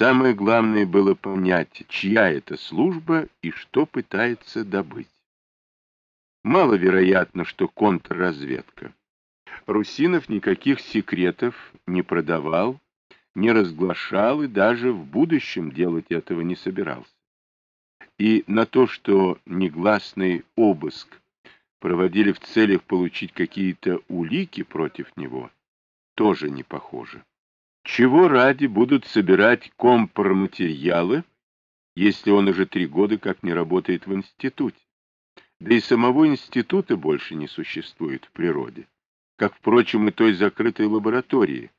самое главное было понять, чья это служба и что пытается добыть. Маловероятно, что контрразведка. Русинов никаких секретов не продавал, не разглашал и даже в будущем делать этого не собирался. И на то, что негласный обыск проводили в целях получить какие-то улики против него, тоже не похоже. Чего ради будут собирать компроматериалы, если он уже три года как не работает в институте? Да и самого института больше не существует в природе, как, впрочем, и той закрытой лаборатории,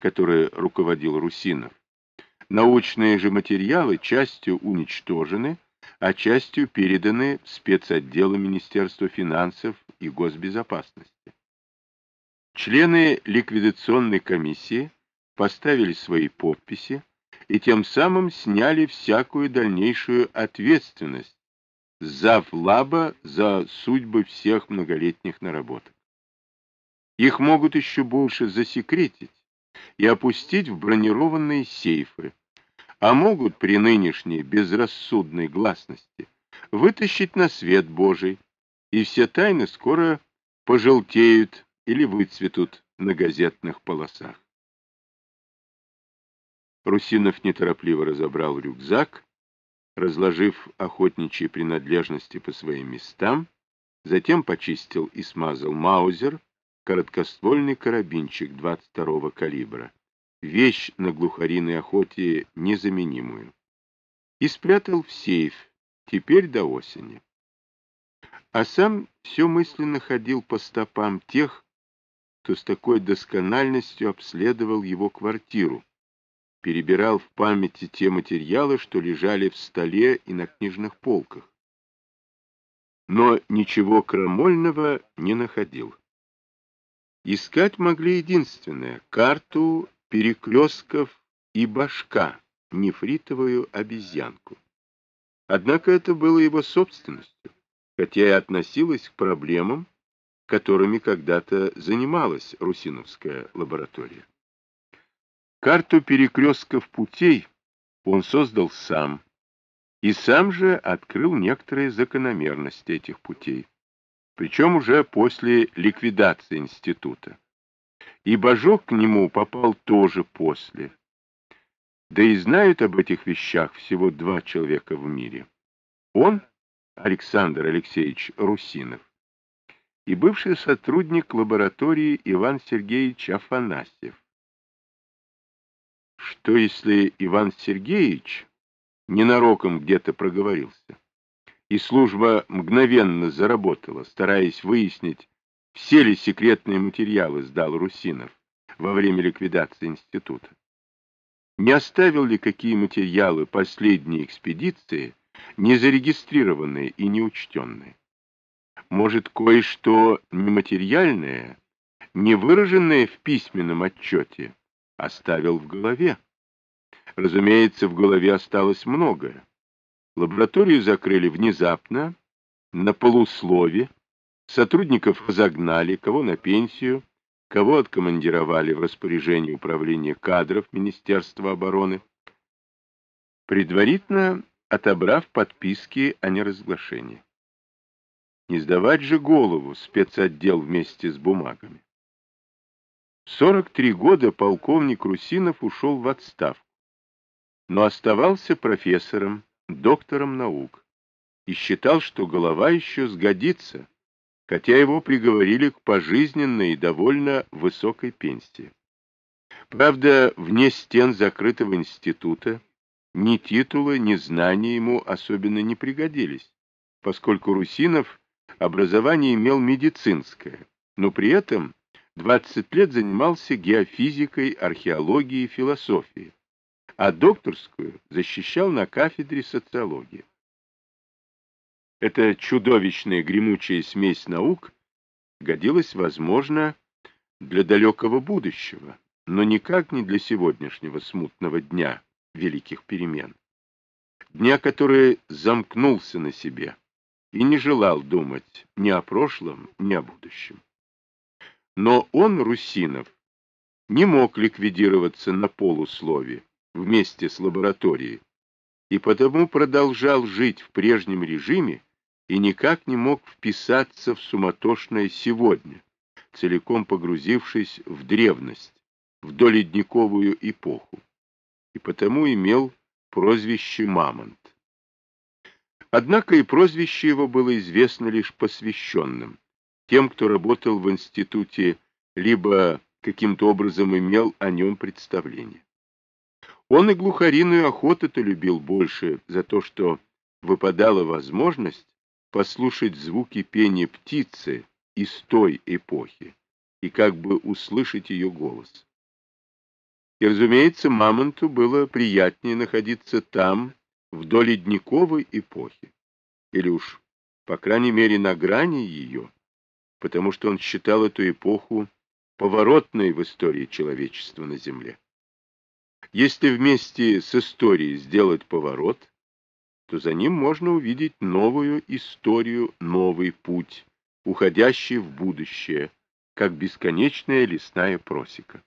которой руководил Русинов. Научные же материалы частью уничтожены, а частью переданы в спецотделы Министерства финансов и госбезопасности. Члены ликвидационной комиссии поставили свои подписи и тем самым сняли всякую дальнейшую ответственность за влаба за судьбы всех многолетних наработок. Их могут еще больше засекретить и опустить в бронированные сейфы, а могут при нынешней безрассудной гласности вытащить на свет Божий, и все тайны скоро пожелтеют или выцветут на газетных полосах. Русинов неторопливо разобрал рюкзак, разложив охотничьи принадлежности по своим местам, затем почистил и смазал маузер, короткоствольный карабинчик 22-го калибра, вещь на глухариной охоте незаменимую, и спрятал в сейф, теперь до осени. А сам все мысленно ходил по стопам тех, кто с такой доскональностью обследовал его квартиру, перебирал в памяти те материалы, что лежали в столе и на книжных полках. Но ничего крамольного не находил. Искать могли единственное — карту перекрестков и башка, нефритовую обезьянку. Однако это было его собственностью, хотя и относилось к проблемам, которыми когда-то занималась Русиновская лаборатория. Карту перекрестков путей он создал сам, и сам же открыл некоторые закономерности этих путей, причем уже после ликвидации института. И Бажок к нему попал тоже после. Да и знают об этих вещах всего два человека в мире. Он, Александр Алексеевич Русинов, и бывший сотрудник лаборатории Иван Сергеевич Афанасьев. Что если Иван Сергеевич ненароком где-то проговорился, и служба мгновенно заработала, стараясь выяснить, все ли секретные материалы сдал Русинов во время ликвидации института? Не оставил ли какие материалы последней экспедиции, не зарегистрированные и не учтенные? Может, кое-что нематериальное, не выраженное в письменном отчете, оставил в голове. Разумеется, в голове осталось многое. Лабораторию закрыли внезапно, на полуслове, сотрудников разогнали, кого на пенсию, кого откомандировали в распоряжение управления кадров Министерства обороны, предварительно отобрав подписки о неразглашении. Не сдавать же голову спецотдел вместе с бумагами. 43 года полковник Русинов ушел в отставку, но оставался профессором, доктором наук и считал, что голова еще сгодится, хотя его приговорили к пожизненной и довольно высокой пенсии. Правда, вне стен закрытого института ни титулы, ни знания ему особенно не пригодились, поскольку Русинов образование имел медицинское, но при этом 20 лет занимался геофизикой, археологией и философией, а докторскую защищал на кафедре социологии. Эта чудовищная гремучая смесь наук годилась, возможно, для далекого будущего, но никак не для сегодняшнего смутного дня великих перемен. Дня, который замкнулся на себе и не желал думать ни о прошлом, ни о будущем. Но он, Русинов, не мог ликвидироваться на полуслове, вместе с лабораторией, и потому продолжал жить в прежнем режиме и никак не мог вписаться в суматошное сегодня, целиком погрузившись в древность, в доледниковую эпоху, и потому имел прозвище «Мамонт». Однако и прозвище его было известно лишь посвященным, тем, кто работал в институте, либо каким-то образом имел о нем представление. Он и глухариную охоту-то любил больше за то, что выпадала возможность послушать звуки пения птицы из той эпохи и как бы услышать ее голос. И, разумеется, Мамонту было приятнее находиться там, в доледниковой эпохи, или уж, по крайней мере, на грани ее, потому что он считал эту эпоху поворотной в истории человечества на Земле. Если вместе с историей сделать поворот, то за ним можно увидеть новую историю, новый путь, уходящий в будущее, как бесконечная лесная просека.